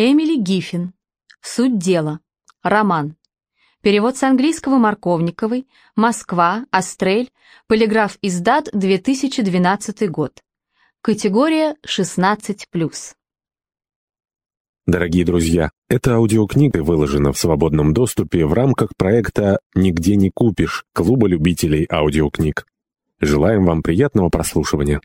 Эмили Гиффин. Суть дела. Роман. Перевод с английского Марковниковой. Москва. Астрель. Полиграф издат 2012 год. Категория 16+. Дорогие друзья, эта аудиокнига выложена в свободном доступе в рамках проекта «Нигде не купишь» Клуба любителей аудиокниг. Желаем вам приятного прослушивания.